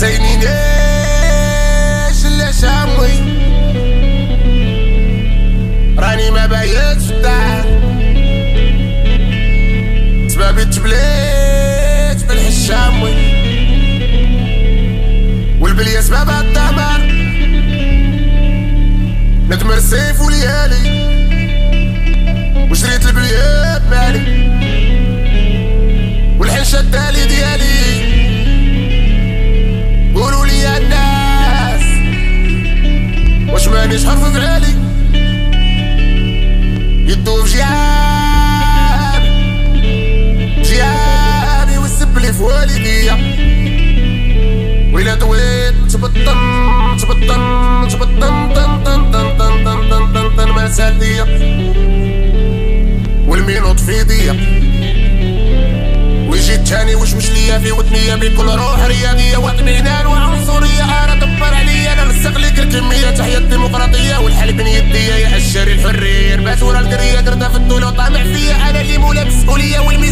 سيني ليش اللي راني ما بيت فتاح سبابي تبليت في الحشامي والبلي اسباب الدمر نتمر سيف وليالي. وشريت مانيش حرف بعالي يدو في جيابي جيابي والسب لي في والديا ويلا دويت تبطن تبطن تبطن طن طن طن طن طن طن طن طن ما سالية والمينوط في ضيق التاني وش مش ليا في وطنية بكل روح رياضية وطنينان وعنصرية. أنا دبر عليا أنا نسق لك الكمية تحية الديمقراطية والحل بين يديا يا عشاري الحرية ربات ورا القرية قردة في الدولة وطامع فيا أنا اللي مولا مسؤولية والميسيرية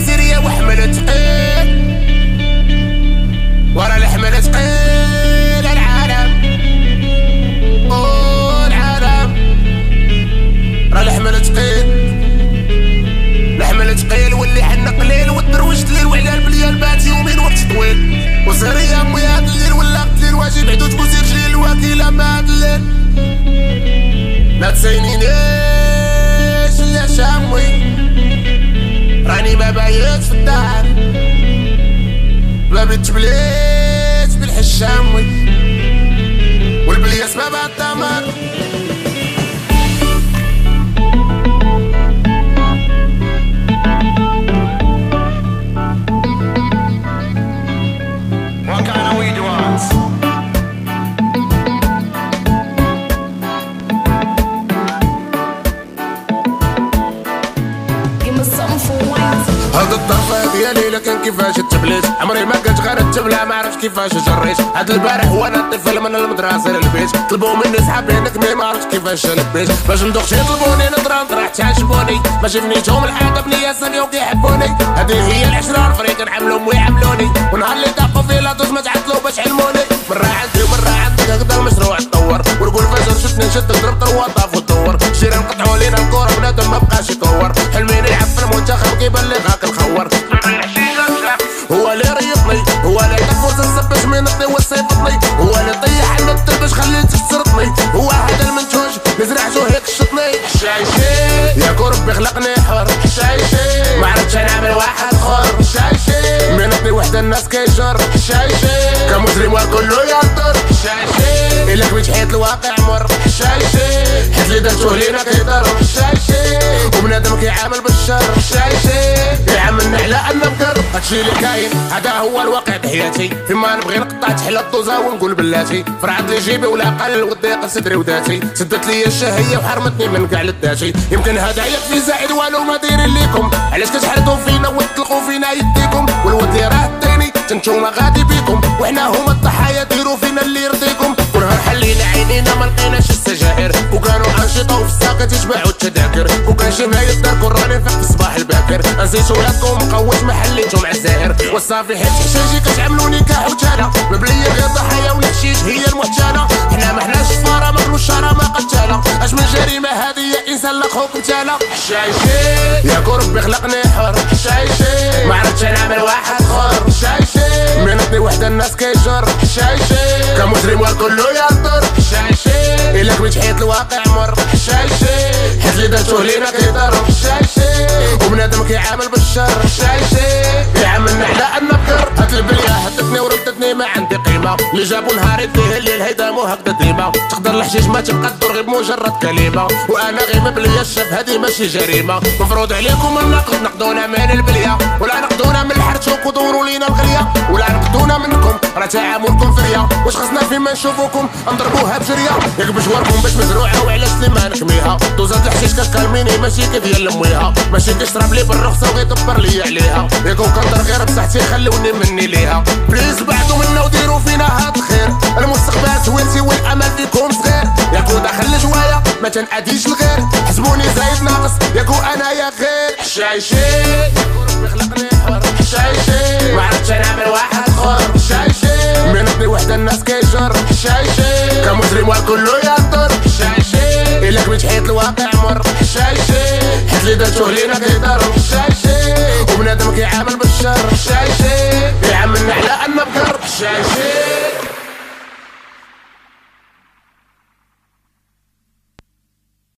Let me Bleiet الطرفة ديالي لكن كيفاش تبليت؟ عمري ما كنت غير التبلة ما عرفتش كيفاش جريت. هاد البارح وأنا طفل من المدرسة للبيت. طلبوا مني صحابي نكمي ما عرفتش كيفاش لبيت. باش ندوخ شي طلبوني نضرب نطرح تعجبوني. ما شفنيتهم الحاجة بنية سميو كيحبوني. هادي هي العشرة الفريق نعملهم ويعملوني. ونهار اللي داقوا في لا ما تعطلوا باش علموني. مرة عندي ومرة عندك هكذا المشروع تطور ونقول فجر شفتني نشد ضربت الوظف بيخلقني حر. شايشي ما عرفتش نعمل واحد حر شايشي منطني وحدة الناس كيجر. شايشي كمجرم كله يقدر شايشي إلك بتحيط الواقع مر. شايشي حيت لي درتو لينا كيضر شايشي وبنادم كيعامل بالشر. هادشي اللي كاين. هذا هو الواقع بحياتي فيما نبغي نقطع تحلى الطوزة ونقول بلاتي. فرعت لي جيبي ولا قل وضيق صدري وذاتي سدت لي الشهية وحرمتني من كاع لذاتي. يمكن هذا يكفي زائد والو ما دايرين ليكم. علاش كتحرقوا فينا وتطلقوا فينا يديكم؟ والود اللي راه الديني تنتوما غادي بيكم. وحنا هما الضحايا ديروا فينا اللي يرضيكم. كل نهار حلينا عينينا ما لقيناش انشطه وفي الساقة يتباعوا التذاكر وكان جمعية دار كراني في الصباح الباكر. نسيت ولادكم مقوت حليتهم عزائر والصافي حيت حشاشي كتعملوني كحوتانة مبلية غير ضحايا والحشيش هي المحتالة حنا ما حناش فارة ما كلوش شارة ما قتالة أش من جريمة هذه يا إنسان لقوك متالة حشايشي يا ربي خلقني حر. حشايشي ما عرفتش نعمل واحد خر. حشايشي منطني وحدة الناس كيجر حشايشي كمجرم والكل يقدر إلك بتحيط الواقع مرة حشاشة حفلي ده تولينا كيضرب حشاشة وبنادمك يعامل بالشر حشاشة يعملنا على أنا بكر قتل باليا هتفني وردتني ما عندي قيمة. اللي جابوا نهاري فيه اللي الهدام وهكذا ديما. تقدر الحشيش ما تقدر غير بمجرد كلمة. وأنا غير مبلية الشاب هذه ماشي جريمة. مفروض عليكم النقد نقدونا من البلية. ولا نقدونا من الحرج وقدوروا لينا الغلية. ولا نقدونا منكم راه تعاملكم فريا واش خصنا فيما نشوفوكم؟ نضربوها بجرية. ياك بجواركم باش مزروعة وعلاش اللي ما نحميها دوزات الحشيش كتكلميني ماشي كيف ديال لميها ماشي كيشرب لي بالرخصة وغيدبر لي عليها. ياك كنضر غير بصحتي خلوني مني ليها. بليز بعدوا منا وديروا فينا هاد الخير. المستقبل سوينتي والأمل فيكم صغير. ياكو داخل جوايا ما تنأديش الغير. حسبوني زايد ناقص ياكو أنا يا غير حشايشي ياكو ربي خلقني. الناس كيشر شايشي كمجرم والكل ينطر شايشي إلا مش حيط الواقع مر. شايشي حيت لي درتو لينا كيضر شايشي وبنادم كيعامل بالشر. شايشي بيعاملنا على أن بكر. شايشي